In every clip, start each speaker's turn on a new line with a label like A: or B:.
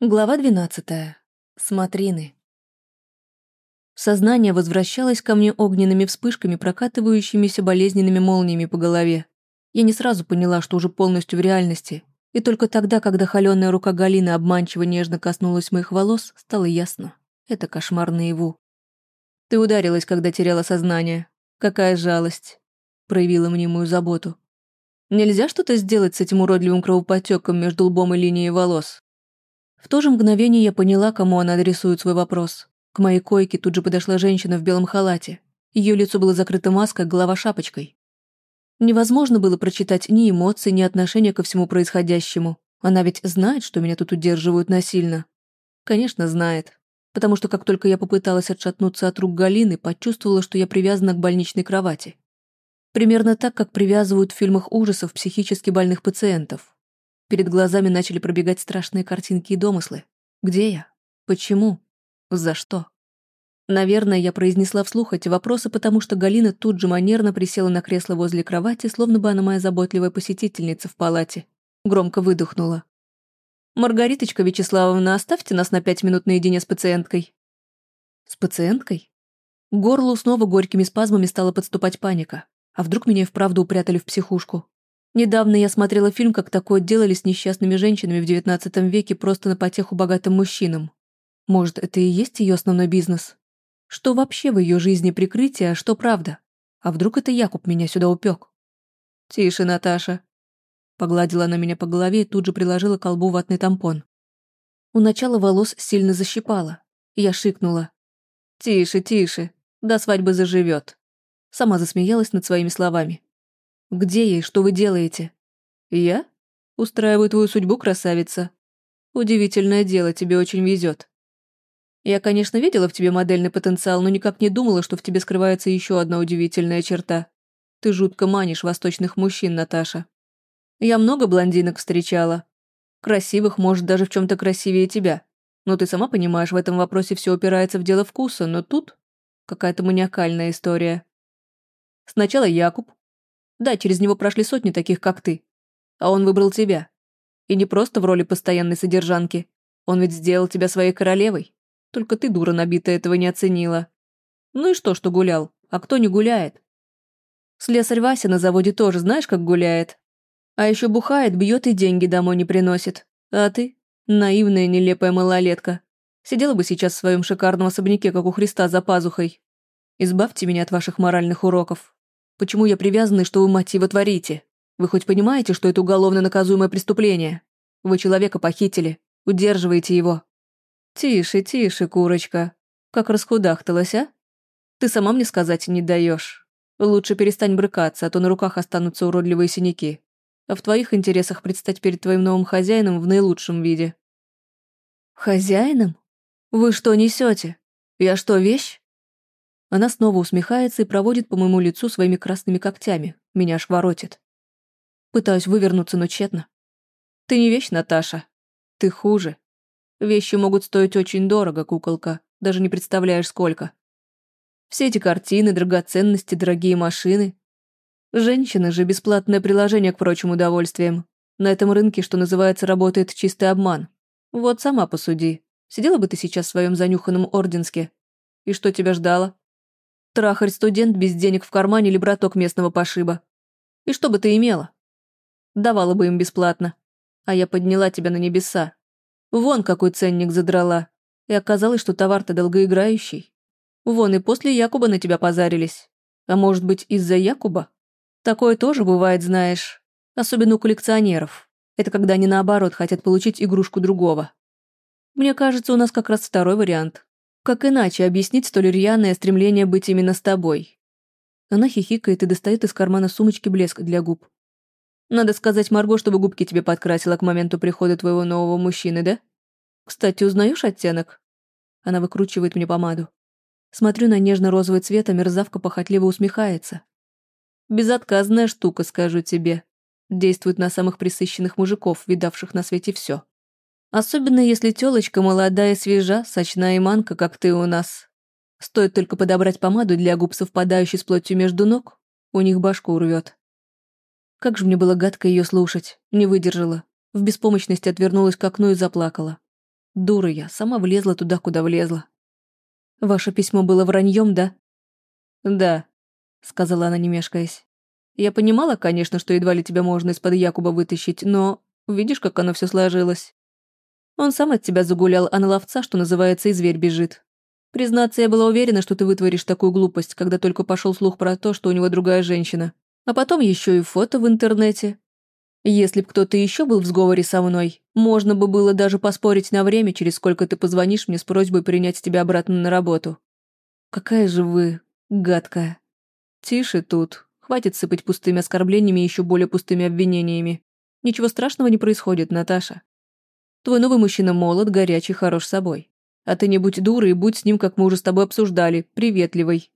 A: Глава 12. Смотрины. Сознание возвращалось ко мне огненными вспышками, прокатывающимися болезненными молниями по голове. Я не сразу поняла, что уже полностью в реальности, и только тогда, когда холеная рука Галины обманчиво нежно коснулась моих волос, стало ясно. Это кошмар наяву. «Ты ударилась, когда теряла сознание. Какая жалость!» проявила мнимую заботу. «Нельзя что-то сделать с этим уродливым кровоподтеком между лбом и линией волос?» В то же мгновение я поняла, кому она адресует свой вопрос. К моей койке тут же подошла женщина в белом халате. Ее лицо было закрыто маской, голова шапочкой. Невозможно было прочитать ни эмоций, ни отношения ко всему происходящему. Она ведь знает, что меня тут удерживают насильно. Конечно, знает. Потому что как только я попыталась отшатнуться от рук Галины, почувствовала, что я привязана к больничной кровати. Примерно так, как привязывают в фильмах ужасов психически больных пациентов. Перед глазами начали пробегать страшные картинки и домыслы. Где я? Почему? За что? Наверное, я произнесла вслух эти вопросы, потому что Галина тут же манерно присела на кресло возле кровати, словно бы она моя заботливая посетительница в палате. Громко выдохнула. «Маргариточка Вячеславовна, оставьте нас на пять минут наедине с пациенткой». «С пациенткой?» К горлу снова горькими спазмами стала подступать паника. А вдруг меня и вправду упрятали в психушку? Недавно я смотрела фильм, как такое делали с несчастными женщинами в XIX веке просто на потеху богатым мужчинам. Может, это и есть ее основной бизнес? Что вообще в ее жизни прикрытие, а что правда? А вдруг это Якуб меня сюда упек? «Тише, Наташа», Погладила она меня по голове и тут же приложила к колбу ватный тампон. У начала волос сильно защипала. Я шикнула. «Тише, тише, до свадьбы заживет». Сама засмеялась над своими словами. «Где и что вы делаете?» «Я? Устраиваю твою судьбу, красавица. Удивительное дело, тебе очень везет. Я, конечно, видела в тебе модельный потенциал, но никак не думала, что в тебе скрывается еще одна удивительная черта. Ты жутко манишь восточных мужчин, Наташа. Я много блондинок встречала. Красивых, может, даже в чем-то красивее тебя. Но ты сама понимаешь, в этом вопросе все упирается в дело вкуса, но тут какая-то маниакальная история. Сначала Якуб, да, через него прошли сотни таких, как ты. А он выбрал тебя. И не просто в роли постоянной содержанки. Он ведь сделал тебя своей королевой. Только ты, дура набитая, этого не оценила. Ну и что, что гулял? А кто не гуляет? Слесарь Вася на заводе тоже знаешь, как гуляет. А еще бухает, бьет и деньги домой не приносит. А ты? Наивная, нелепая малолетка. Сидела бы сейчас в своем шикарном особняке, как у Христа, за пазухой. Избавьте меня от ваших моральных уроков. Почему я привязана и что вы, мать его, творите? Вы хоть понимаете, что это уголовно наказуемое преступление? Вы человека похитили. Удерживаете его. Тише, тише, курочка. Как расхудахталась, а? Ты сама мне сказать не даешь. Лучше перестань брыкаться, а то на руках останутся уродливые синяки. А в твоих интересах предстать перед твоим новым хозяином в наилучшем виде. Хозяином? Вы что несете? Я что, вещь? Она снова усмехается и проводит по моему лицу своими красными когтями. Меня аж воротит. Пытаюсь вывернуться, но тщетно. Ты не вещь, Наташа. Ты хуже. Вещи могут стоить очень дорого, куколка. Даже не представляешь, сколько. Все эти картины, драгоценности, дорогие машины. Женщины же бесплатное приложение к прочим удовольствиям. На этом рынке, что называется, работает чистый обман. Вот сама посуди. Сидела бы ты сейчас в своем занюханном орденске. И что тебя ждало? Трахарь-студент без денег в кармане или браток местного пошиба. И что бы ты имела? Давала бы им бесплатно. А я подняла тебя на небеса. Вон какой ценник задрала. И оказалось, что товар-то долгоиграющий. Вон и после Якуба на тебя позарились. А может быть, из-за Якуба? Такое тоже бывает, знаешь. Особенно у коллекционеров. Это когда они наоборот хотят получить игрушку другого. Мне кажется, у нас как раз второй вариант. Как иначе объяснить столь рьяное стремление быть именно с тобой? Она хихикает и достает из кармана сумочки блеск для губ. Надо сказать Марго, чтобы губки тебе подкрасила к моменту прихода твоего нового мужчины, да? Кстати, узнаешь оттенок? Она выкручивает мне помаду. Смотрю на нежно-розовый цвет, а мерзавка похотливо усмехается. Безотказная штука, скажу тебе. Действует на самых присыщенных мужиков, видавших на свете все. Особенно если тёлочка молодая, свежа, сочная и манка, как ты у нас. Стоит только подобрать помаду для губ, совпадающей с плотью между ног, у них башку урвет. Как же мне было гадко ее слушать, не выдержала. В беспомощности отвернулась к окну и заплакала. Дура я, сама влезла туда, куда влезла. Ваше письмо было враньем, да? Да, сказала она, не мешкаясь. Я понимала, конечно, что едва ли тебя можно из-под Якуба вытащить, но видишь, как оно все сложилось. Он сам от тебя загулял, а на ловца, что называется, и зверь бежит. Признаться, я была уверена, что ты вытворишь такую глупость, когда только пошел слух про то, что у него другая женщина. А потом еще и фото в интернете. Если б кто-то еще был в сговоре со мной, можно бы было даже поспорить на время, через сколько ты позвонишь мне с просьбой принять тебя обратно на работу. Какая же вы гадкая. Тише тут. Хватит сыпать пустыми оскорблениями и еще более пустыми обвинениями. Ничего страшного не происходит, Наташа. Твой новый мужчина молод, горячий, хорош собой. А ты не будь дурой и будь с ним, как мы уже с тобой обсуждали, приветливой.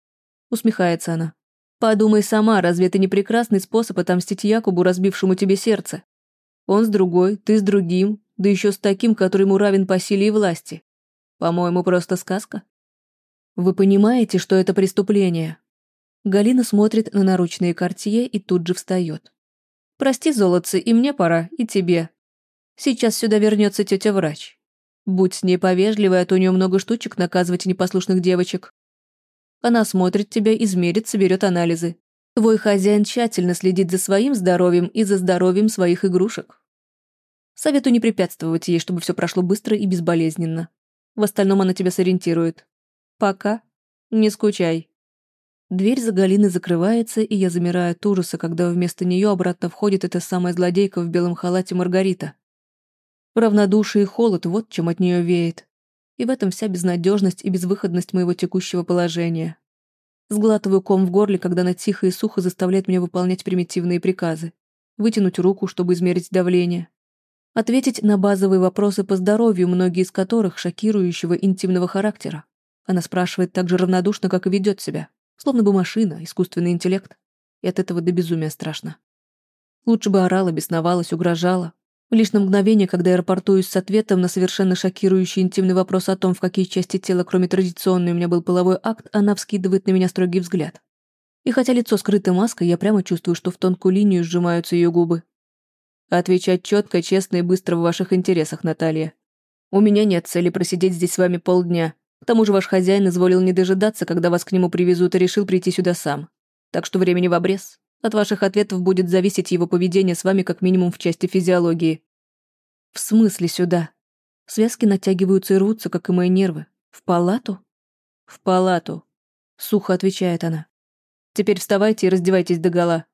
A: Усмехается она. Подумай сама, разве это не прекрасный способ отомстить Якубу, разбившему тебе сердце? Он с другой, ты с другим, да еще с таким, который ему равен по силе и власти. По-моему, просто сказка. Вы понимаете, что это преступление? Галина смотрит на наручные картье и тут же встает. Прости, золотцы, и мне пора, и тебе. Сейчас сюда вернется тетя-врач. Будь с ней повежливой, а то у нее много штучек наказывать непослушных девочек. Она смотрит тебя, измерит, соберет анализы. Твой хозяин тщательно следит за своим здоровьем и за здоровьем своих игрушек. Советую не препятствовать ей, чтобы все прошло быстро и безболезненно. В остальном она тебя сориентирует. Пока. Не скучай. Дверь за Галиной закрывается, и я замираю от ужаса, когда вместо нее обратно входит эта самая злодейка в белом халате Маргарита. Равнодушие и холод — вот чем от нее веет. И в этом вся безнадежность и безвыходность моего текущего положения. Сглатываю ком в горле, когда она тихо и сухо заставляет меня выполнять примитивные приказы. Вытянуть руку, чтобы измерить давление. Ответить на базовые вопросы по здоровью, многие из которых шокирующего интимного характера. Она спрашивает так же равнодушно, как и ведет себя. Словно бы машина, искусственный интеллект. И от этого до безумия страшно. Лучше бы орала, бесновалась, угрожала, Лишь на мгновение, когда я рапортуюсь с ответом на совершенно шокирующий интимный вопрос о том, в какие части тела, кроме традиционной, у меня был половой акт, она вскидывает на меня строгий взгляд. И хотя лицо скрыто маской, я прямо чувствую, что в тонкую линию сжимаются ее губы. Отвечать четко, честно и быстро в ваших интересах, Наталья. У меня нет цели просидеть здесь с вами полдня. К тому же ваш хозяин изволил не дожидаться, когда вас к нему привезут, и решил прийти сюда сам. Так что времени в обрез. От ваших ответов будет зависеть его поведение с вами как минимум в части физиологии. В смысле сюда? Связки натягиваются и рвутся, как и мои нервы. В палату? В палату. Сухо отвечает она. Теперь вставайте и раздевайтесь догола.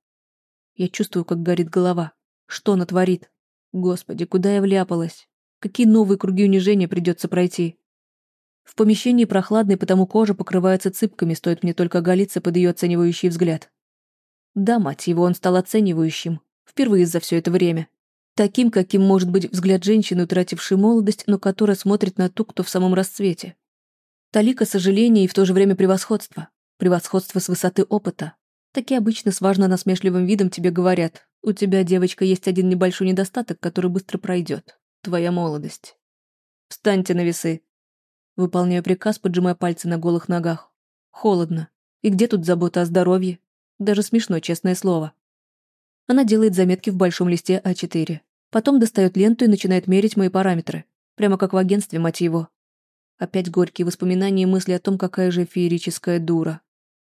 A: Я чувствую, как горит голова. Что она творит? Господи, куда я вляпалась? Какие новые круги унижения придется пройти? В помещении прохладной, потому кожа покрывается цыпками, стоит мне только оголиться под ее оценивающий взгляд. Да, мать его, он стал оценивающим. Впервые за все это время. Таким, каким может быть взгляд женщины, утратившей молодость, но которая смотрит на ту, кто в самом расцвете. Талика сожаления и в то же время превосходство. Превосходство с высоты опыта. Такие обычно с важно насмешливым видом тебе говорят. У тебя, девочка, есть один небольшой недостаток, который быстро пройдет. Твоя молодость. Встаньте на весы. Выполняю приказ, поджимая пальцы на голых ногах. Холодно. И где тут забота о здоровье? Даже смешно, честное слово. Она делает заметки в большом листе А4. Потом достает ленту и начинает мерить мои параметры. Прямо как в агентстве, мать его. Опять горькие воспоминания и мысли о том, какая же феерическая дура.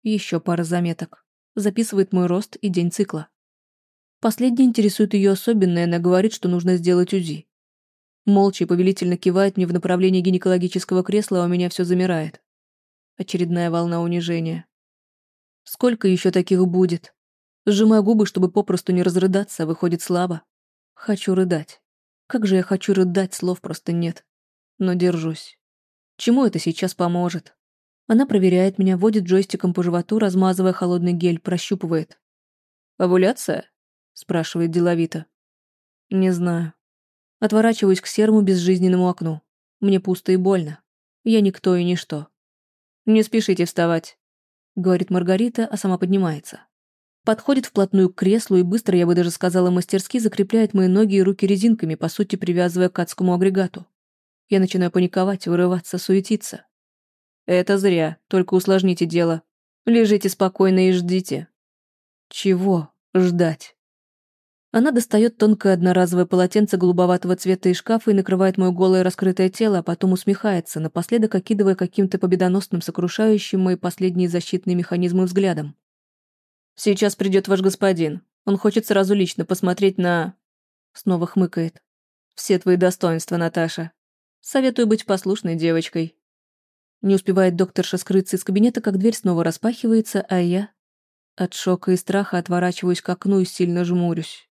A: Еще пара заметок. Записывает мой рост и день цикла. Последний интересует ее особенно, и она говорит, что нужно сделать УЗИ. Молча и повелительно кивает мне в направлении гинекологического кресла, а у меня все замирает. Очередная волна унижения. Сколько еще таких будет? Сжимаю губы, чтобы попросту не разрыдаться, выходит слабо. Хочу рыдать. Как же я хочу рыдать, слов просто нет. Но держусь. Чему это сейчас поможет? Она проверяет меня, водит джойстиком по животу, размазывая холодный гель, прощупывает. «Овуляция?» — спрашивает деловито. «Не знаю». Отворачиваюсь к серому безжизненному окну. Мне пусто и больно. Я никто и ничто. «Не спешите вставать говорит Маргарита, а сама поднимается. Подходит вплотную к креслу и быстро, я бы даже сказала, мастерски закрепляет мои ноги и руки резинками, по сути, привязывая к адскому агрегату. Я начинаю паниковать, вырываться, суетиться. Это зря, только усложните дело. Лежите спокойно и ждите. Чего ждать? Она достает тонкое одноразовое полотенце голубоватого цвета из шкафа и накрывает мое голое раскрытое тело, а потом усмехается, напоследок окидывая каким-то победоносным, сокрушающим мои последние защитные механизмы взглядом. «Сейчас придет ваш господин. Он хочет сразу лично посмотреть на...» Снова хмыкает. «Все твои достоинства, Наташа. Советую быть послушной девочкой». Не успевает докторша скрыться из кабинета, как дверь снова распахивается, а я... От шока и страха отворачиваюсь к окну и сильно жмурюсь.